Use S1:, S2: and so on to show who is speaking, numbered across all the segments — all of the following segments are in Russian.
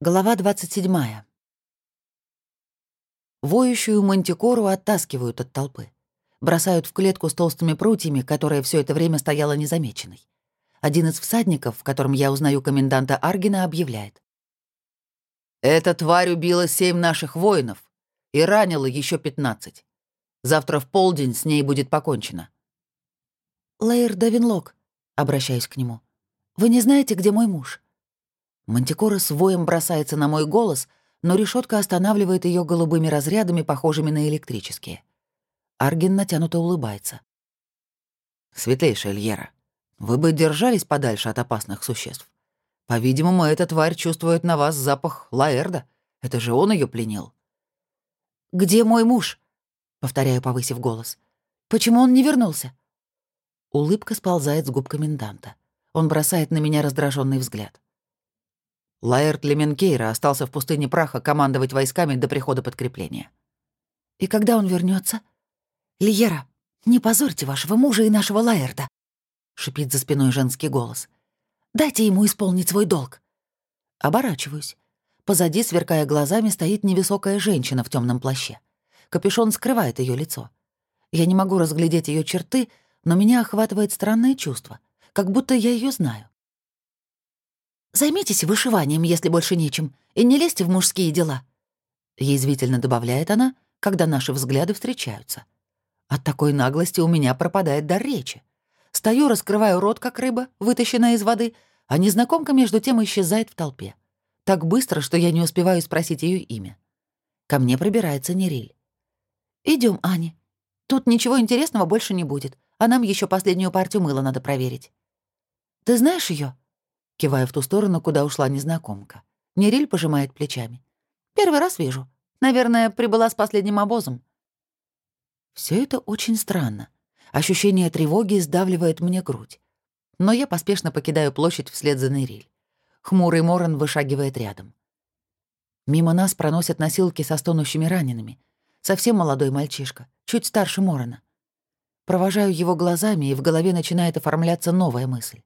S1: Глава 27. Воющую мантикору оттаскивают от толпы. Бросают в клетку с толстыми прутьями, которая все это время стояла незамеченной. Один из всадников, в котором я узнаю коменданта Аргина, объявляет. «Эта тварь убила семь наших воинов и ранила еще пятнадцать. Завтра в полдень с ней будет покончено».
S2: «Лейер Давинлок», — обращаюсь к нему, — «вы не знаете, где мой муж?»
S1: Мантикора с воем бросается на мой голос, но решетка останавливает ее голубыми разрядами, похожими на электрические. Арген натянуто улыбается. «Светлейшая Льера, вы бы держались подальше от опасных существ. По-видимому, эта тварь чувствует на вас запах Лаэрда. Это же он ее пленил».
S2: «Где мой муж?» — повторяю, повысив голос. «Почему он не вернулся?»
S1: Улыбка сползает с губ коменданта. Он бросает на меня раздраженный взгляд. Лаэрт Леменкейра остался в пустыне праха командовать войсками до прихода подкрепления.
S2: «И когда он вернется? «Лиера, не позорьте вашего мужа и нашего Лаэрта!» — шипит за спиной женский голос. «Дайте ему исполнить свой долг!»
S1: Оборачиваюсь. Позади, сверкая глазами, стоит невысокая женщина в темном плаще. Капюшон скрывает ее лицо. Я не могу разглядеть ее черты, но меня охватывает странное чувство, как будто я ее знаю.
S2: Займитесь вышиванием, если больше нечем, и не лезьте в мужские дела», —
S1: язвительно добавляет она, когда наши взгляды встречаются. От такой наглости у меня пропадает дар речи. Стою, раскрываю рот, как рыба, вытащенная из воды, а незнакомка между тем исчезает в толпе. Так быстро, что я не успеваю спросить ее имя. Ко мне пробирается Нериль.
S2: Идем, Ани. Тут ничего интересного больше не будет, а нам еще последнюю партию мыла надо проверить. Ты знаешь ее?
S1: Кивая в ту сторону, куда ушла незнакомка. Нериль пожимает плечами.
S2: «Первый раз вижу. Наверное, прибыла с последним обозом».
S1: Все это очень странно. Ощущение тревоги сдавливает мне грудь. Но я поспешно покидаю площадь вслед за Нериль. Хмурый Моран вышагивает рядом. Мимо нас проносят носилки со стонущими ранеными. Совсем молодой мальчишка, чуть старше Морана. Провожаю его глазами, и в голове начинает оформляться новая мысль.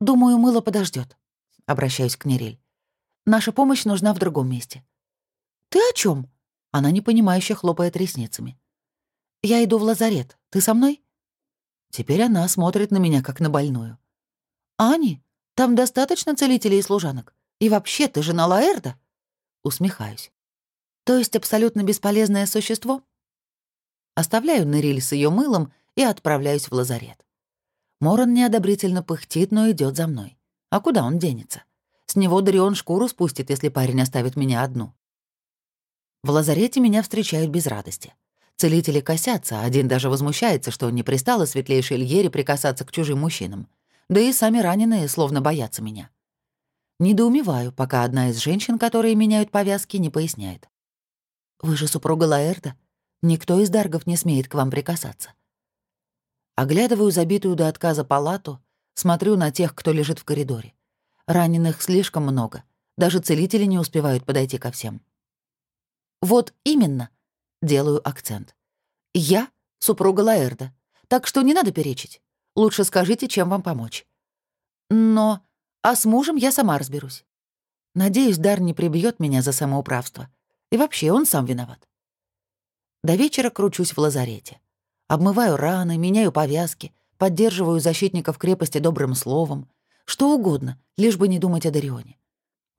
S2: «Думаю, мыло подождет. обращаюсь к Нериль. «Наша помощь нужна в другом месте».
S1: «Ты о чем? Она непонимающе хлопает ресницами.
S2: «Я иду в лазарет. Ты со мной?»
S1: Теперь она смотрит на меня, как на больную.
S2: «Ани, там достаточно целителей и служанок. И вообще, ты жена Лаэрда?»
S1: Усмехаюсь.
S2: «То есть абсолютно бесполезное существо?»
S1: Оставляю Нериль с ее мылом и отправляюсь в лазарет. Моран неодобрительно пыхтит, но идет за мной. А куда он денется? С него Дарион шкуру спустит, если парень оставит меня одну. В лазарете меня встречают без радости. Целители косятся, один даже возмущается, что не пристало светлейшей Ильере прикасаться к чужим мужчинам. Да и сами раненые словно боятся меня. Недоумеваю, пока одна из женщин, которые меняют повязки, не поясняет. «Вы же супруга Лаэрда. Никто из даргов не смеет к вам прикасаться. Оглядываю забитую до отказа палату, смотрю на тех, кто лежит в коридоре. Раненых слишком много, даже целители не успевают подойти ко всем. «Вот именно», — делаю акцент. «Я — супруга Лаэрда, так что не надо перечить. Лучше скажите, чем вам помочь». «Но... А с мужем я сама разберусь. Надеюсь, Дар не прибьет меня за самоуправство. И вообще, он сам виноват. До вечера кручусь в лазарете. Обмываю раны, меняю повязки, поддерживаю защитников крепости добрым словом. Что угодно, лишь бы не думать о Дарионе.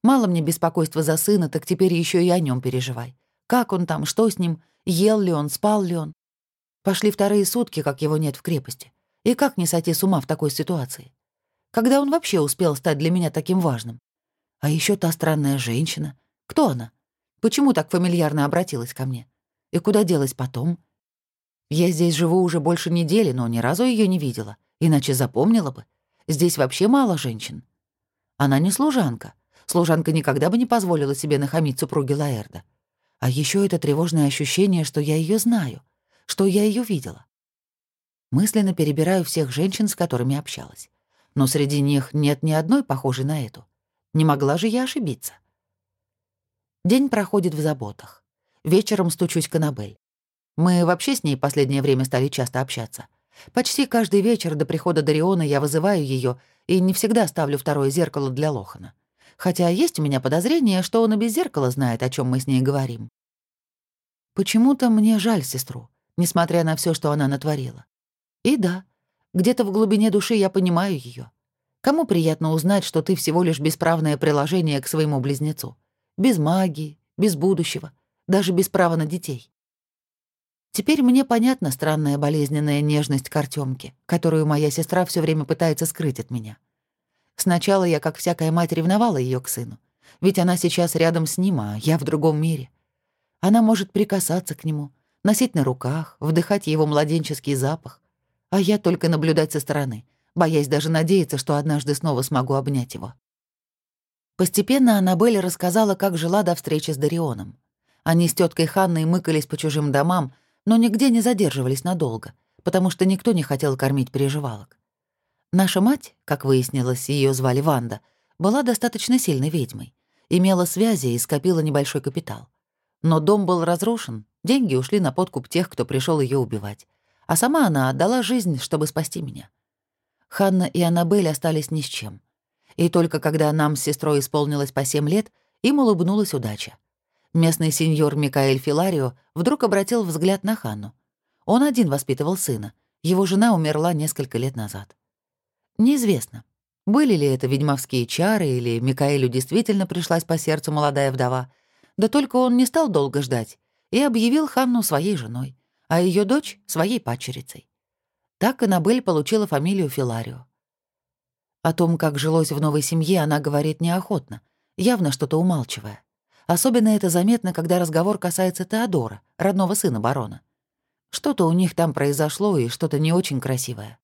S1: Мало мне беспокойства за сына, так теперь еще и о нем переживай. Как он там, что с ним, ел ли он, спал ли он. Пошли вторые сутки, как его нет в крепости. И как не сойти с ума в такой ситуации? Когда он вообще успел стать для меня таким важным? А еще та странная женщина. Кто она? Почему так фамильярно обратилась ко мне? И куда делась потом? Я здесь живу уже больше недели, но ни разу ее не видела, иначе запомнила бы. Здесь вообще мало женщин. Она не служанка. Служанка никогда бы не позволила себе нахамить супруге Лаэрда. А еще это тревожное ощущение, что я ее знаю, что я ее видела. Мысленно перебираю всех женщин, с которыми общалась. Но среди них нет ни одной похожей на эту. Не могла же я ошибиться. День проходит в заботах. Вечером стучусь к Аннабель. Мы вообще с ней последнее время стали часто общаться. Почти каждый вечер до прихода Дариона я вызываю ее и не всегда ставлю второе зеркало для Лохана. Хотя есть у меня подозрение, что он и без зеркала знает, о чем мы с ней говорим. Почему-то мне жаль сестру, несмотря на все, что она натворила. И да, где-то в глубине души я понимаю ее. Кому приятно узнать, что ты всего лишь бесправное приложение к своему близнецу? Без магии, без будущего, даже без права на детей. Теперь мне понятна странная болезненная нежность к Артёмке, которую моя сестра все время пытается скрыть от меня. Сначала я, как всякая мать, ревновала ее к сыну. Ведь она сейчас рядом с ним, а я в другом мире. Она может прикасаться к нему, носить на руках, вдыхать его младенческий запах. А я только наблюдать со стороны, боясь даже надеяться, что однажды снова смогу обнять его. Постепенно Аннабель рассказала, как жила до встречи с Дарионом. Они с теткой Ханной мыкались по чужим домам, но нигде не задерживались надолго, потому что никто не хотел кормить переживалок. Наша мать, как выяснилось, ее звали Ванда, была достаточно сильной ведьмой, имела связи и скопила небольшой капитал. Но дом был разрушен, деньги ушли на подкуп тех, кто пришел ее убивать, а сама она отдала жизнь, чтобы спасти меня. Ханна и Аннабель остались ни с чем. И только когда нам с сестрой исполнилось по семь лет, им улыбнулась удача. Местный сеньор Микаэль Филарио вдруг обратил взгляд на Ханну. Он один воспитывал сына, его жена умерла несколько лет назад. Неизвестно, были ли это ведьмовские чары или Микаэлю действительно пришлась по сердцу молодая вдова. Да только он не стал долго ждать и объявил Ханну своей женой, а ее дочь — своей падчерицей. Так Аннабель получила фамилию Филарио. О том, как жилось в новой семье, она говорит неохотно, явно что-то умалчивая. Особенно это заметно, когда разговор касается Теодора, родного сына барона. Что-то у них там произошло и что-то не очень красивое.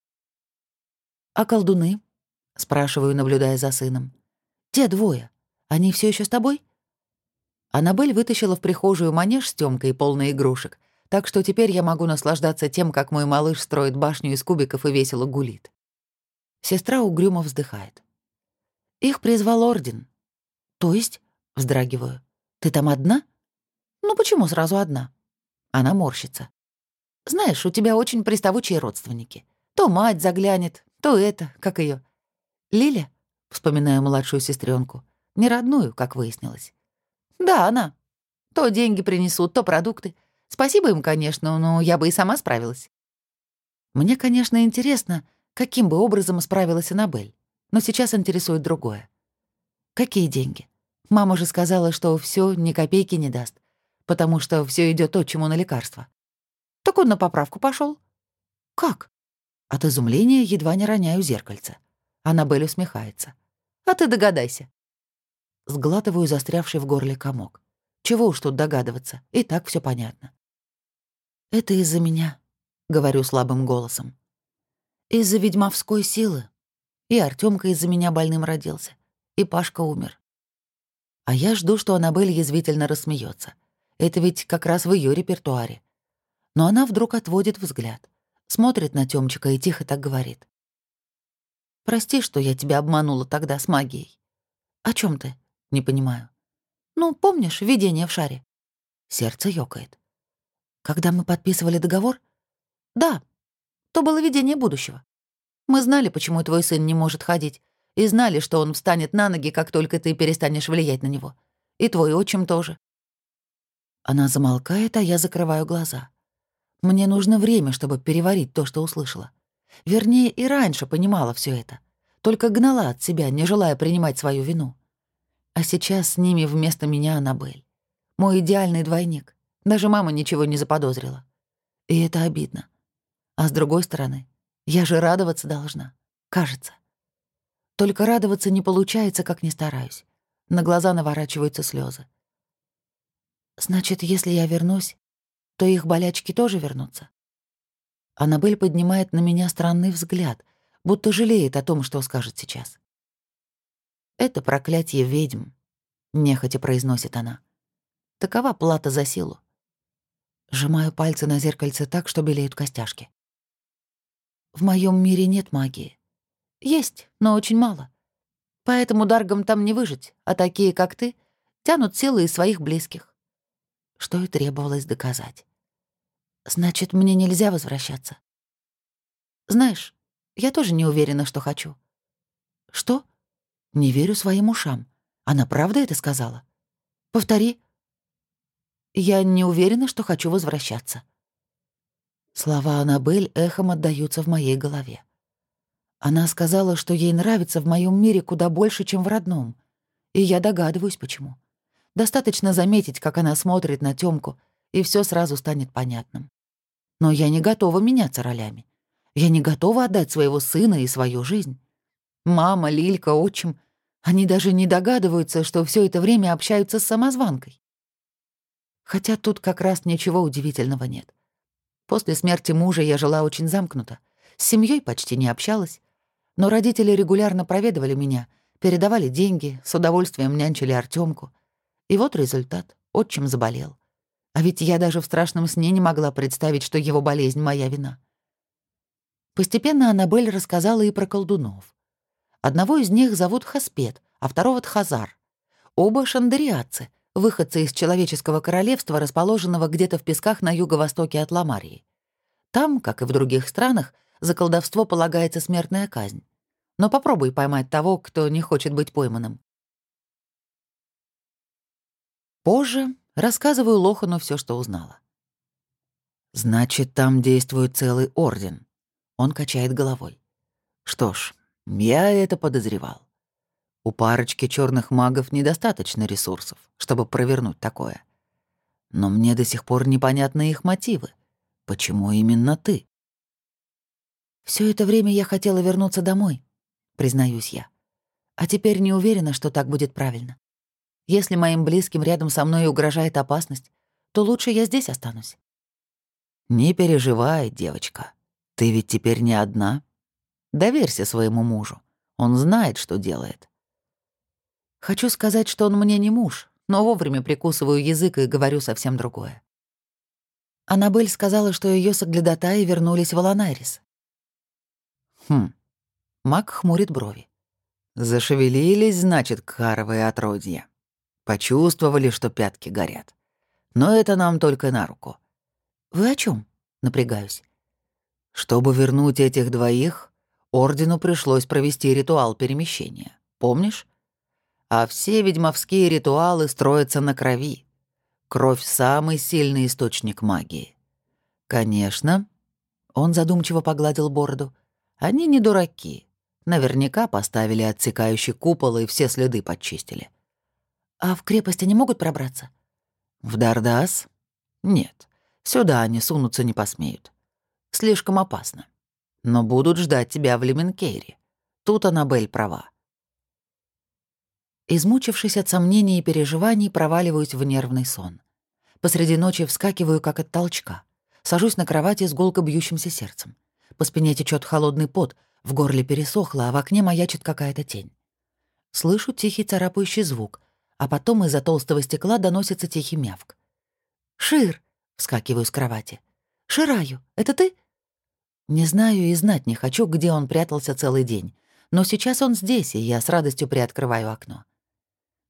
S1: «А колдуны?» — спрашиваю, наблюдая за сыном. «Те двое. Они все еще с тобой?» Аннабель вытащила в прихожую манеж с тёмкой, полный игрушек, так что теперь я могу наслаждаться тем, как мой малыш строит башню из кубиков и весело гулит. Сестра угрюмо вздыхает. «Их призвал Орден». «То есть?» — вздрагиваю. «Ты там одна?» «Ну почему сразу одна?» Она морщится. «Знаешь, у тебя очень приставучие родственники. То мать заглянет, то это, как ее. Лиля, вспоминаю младшую сестренку, не родную, как выяснилось. Да, она. То деньги принесут, то продукты. Спасибо им, конечно, но я бы и сама справилась. Мне, конечно, интересно, каким бы образом справилась Аннабель, но сейчас интересует другое. Какие деньги? Мама же сказала, что все ни копейки не даст, потому что все идет отчиму на лекарства. Так он на поправку пошел. Как? От изумления едва не роняю зеркальце. Аннабель усмехается. «А ты догадайся». Сглатываю застрявший в горле комок. Чего уж тут догадываться, и так все понятно. «Это из-за меня», — говорю слабым голосом. «Из-за ведьмовской силы. И Артёмка из-за меня больным родился, и Пашка умер. А я жду, что Аннабель язвительно рассмеется. Это ведь как раз в ее репертуаре. Но она вдруг отводит взгляд смотрит на Тёмчика и тихо так говорит. «Прости, что я тебя обманула тогда с магией». «О чем ты?» «Не понимаю». «Ну, помнишь, видение в шаре?» Сердце ёкает. «Когда мы подписывали договор?» «Да, то было видение будущего. Мы знали, почему твой сын не может ходить, и знали, что он встанет на ноги, как только ты перестанешь влиять на него. И твой отчим тоже». Она замолкает, а я закрываю глаза. Мне нужно время, чтобы переварить то, что услышала. Вернее, и раньше понимала все это. Только гнала от себя, не желая принимать свою вину. А сейчас с ними вместо меня Аннабель. Мой идеальный двойник. Даже мама ничего не заподозрила. И это обидно. А с другой стороны, я же радоваться должна. Кажется. Только радоваться не получается, как ни стараюсь. На глаза наворачиваются слезы. Значит, если я вернусь, то их болячки тоже вернутся. Аннабель поднимает на меня странный взгляд, будто жалеет о том, что скажет сейчас. «Это проклятие ведьм», — нехотя произносит она. «Такова плата за силу». Сжимаю пальцы на зеркальце так, что белеют костяшки. В моем мире нет магии. Есть, но очень мало. Поэтому даргам там не выжить, а такие, как ты, тянут силы из своих близких. Что и требовалось доказать. Значит, мне нельзя возвращаться. Знаешь, я тоже не уверена, что хочу. Что? Не верю своим ушам. Она правда это сказала? Повтори. Я не уверена, что хочу возвращаться. Слова Аннабель эхом отдаются в моей голове. Она сказала, что ей нравится в моем мире куда больше, чем в родном. И я догадываюсь, почему. Достаточно заметить, как она смотрит на Тёмку, и все сразу станет понятным. Но я не готова меняться ролями. Я не готова отдать своего сына и свою жизнь. Мама, Лилька, отчим — они даже не догадываются, что все это время общаются с самозванкой. Хотя тут как раз ничего удивительного нет. После смерти мужа я жила очень замкнуто, с семьей почти не общалась, но родители регулярно проведывали меня, передавали деньги, с удовольствием нянчили Артемку. И вот результат. Отчим заболел. А ведь я даже в страшном сне не могла представить, что его болезнь — моя вина. Постепенно Аннабель рассказала и про колдунов. Одного из них зовут Хаспет, а второго — Тхазар. Оба шандариатцы, выходцы из человеческого королевства, расположенного где-то в песках на юго-востоке от Ламарии. Там, как и в других странах, за колдовство полагается смертная казнь. Но попробуй поймать того, кто не хочет быть пойманным. Позже рассказываю Лохану все, что узнала. «Значит, там действует целый орден». Он качает головой. «Что ж, я это подозревал. У парочки черных магов недостаточно ресурсов, чтобы провернуть такое. Но мне до сих пор непонятны их мотивы. Почему именно ты? Все это время я хотела вернуться домой, признаюсь я. А теперь не уверена, что так будет правильно. Если моим близким рядом со мной угрожает опасность, то лучше я здесь останусь. Не переживай, девочка. Ты ведь теперь не одна. Доверься своему мужу. Он знает, что делает. Хочу сказать, что он мне не муж, но вовремя прикусываю язык и говорю совсем другое. Аннабель сказала, что ее соглядатаи вернулись в Аланайрис. Хм. Мак хмурит брови. Зашевелились, значит, каровые отродья. Почувствовали, что пятки горят. Но это нам только на руку. Вы о чем? Напрягаюсь. Чтобы вернуть этих двоих, ордену пришлось провести ритуал перемещения. Помнишь? а все ведьмовские ритуалы строятся на крови. Кровь — самый сильный источник магии. Конечно, он задумчиво погладил бороду. Они не дураки. Наверняка поставили отсекающий купол и все следы подчистили. А в крепость они могут пробраться? В Дардас? Нет. Сюда они сунуться не посмеют. Слишком опасно. Но будут ждать тебя в Леменкейре. Тут Аннабель права. Измучившись от сомнений и переживаний, проваливаюсь в нервный сон. Посреди ночи вскакиваю, как от толчка. Сажусь на кровати с гулко бьющимся сердцем. По спине течет холодный пот, в горле пересохло, а в окне маячит какая-то тень. Слышу тихий царапающий звук, а потом из-за толстого стекла доносится тихий мявк. «Шир!» — вскакиваю с кровати. «Шираю, это ты?» Не знаю и знать не хочу, где он прятался целый день, но сейчас он здесь, и я с радостью приоткрываю окно.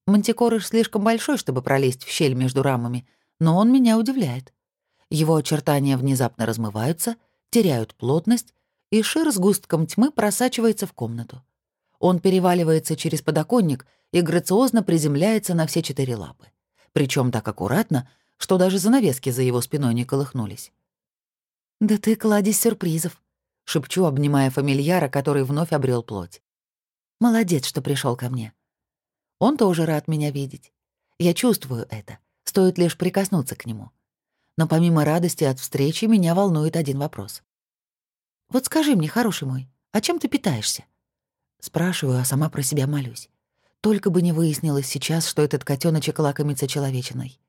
S1: Мантикорыш слишком большой, чтобы пролезть в щель между рамами, но он меня удивляет. Его очертания внезапно размываются, теряют плотность, и шир с густком тьмы просачивается в комнату. Он переваливается через подоконник и грациозно приземляется на все четыре лапы. Причем так аккуратно, что даже занавески за его спиной не колыхнулись. «Да ты кладезь сюрпризов», — шепчу, обнимая фамильяра, который вновь обрел плоть. «Молодец, что пришел ко мне. Он тоже рад меня видеть. Я чувствую это, стоит лишь прикоснуться к нему. Но помимо радости от встречи меня волнует один вопрос. «Вот скажи мне, хороший мой, а чем ты питаешься?» Спрашиваю, а сама про себя молюсь. Только бы не выяснилось сейчас, что этот котеночек лакомится человечиной.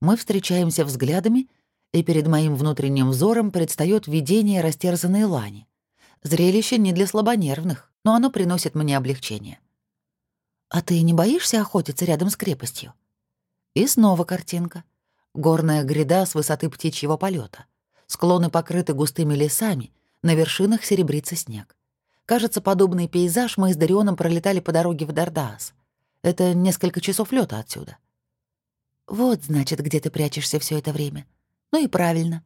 S1: Мы встречаемся взглядами, и перед моим внутренним взором предстает видение растерзанной лани. Зрелище не для слабонервных, но оно приносит мне облегчение. «А ты не боишься охотиться рядом с крепостью?» И снова картинка. Горная гряда с высоты птичьего полета. Склоны покрыты густыми лесами, на вершинах серебрится снег. Кажется, подобный пейзаж мы с Дарионом пролетали по дороге в Дардаас. Это несколько часов лета отсюда. Вот, значит, где ты прячешься все это время. Ну и правильно.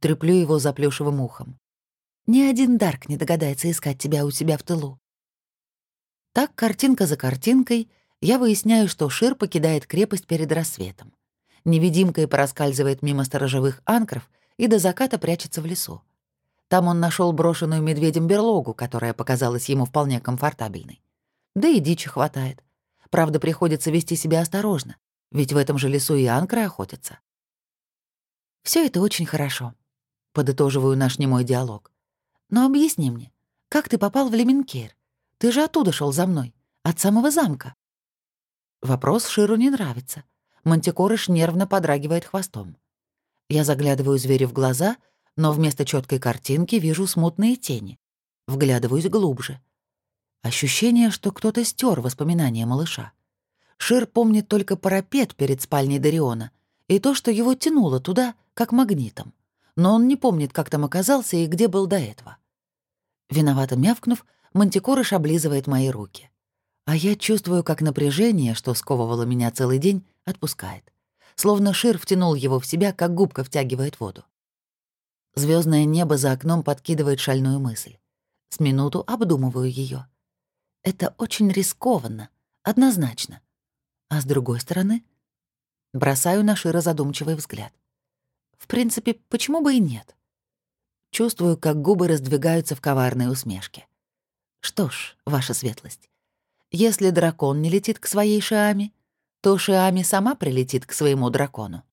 S1: Треплю его за плюшевым ухом. Ни один Дарк не догадается искать тебя у себя в тылу. Так, картинка за картинкой, Я выясняю, что Шир покидает крепость перед рассветом. Невидимкой проскальзывает мимо сторожевых анкров и до заката прячется в лесу. Там он нашел брошенную медведем берлогу, которая показалась ему вполне комфортабельной. Да и дичи хватает. Правда, приходится вести себя осторожно, ведь в этом же лесу и анкры охотятся. Все это очень хорошо. Подытоживаю наш немой диалог. Но объясни мне, как ты попал в Леменкейр? Ты же оттуда шел за мной, от самого замка. Вопрос Ширу не нравится. Мантикорыш нервно подрагивает хвостом. Я заглядываю зверю в глаза, но вместо четкой картинки вижу смутные тени. Вглядываюсь глубже. Ощущение, что кто-то стер воспоминания малыша. Шир помнит только парапет перед спальней Дариона и то, что его тянуло туда, как магнитом. Но он не помнит, как там оказался и где был до этого. Виновато мявкнув, Мантикорыш облизывает мои руки. А я чувствую, как напряжение, что сковывало меня целый день, отпускает словно Шир втянул его в себя, как губка втягивает воду. Звездное небо за окном подкидывает шальную мысль. С минуту обдумываю ее. Это очень рискованно, однозначно. А с другой стороны, бросаю на Шира задумчивый взгляд. В принципе, почему бы и нет? Чувствую, как губы раздвигаются в коварной усмешке. Что ж, ваша светлость, если дракон не летит к своей Шиаме, то Шиами сама прилетит к своему дракону.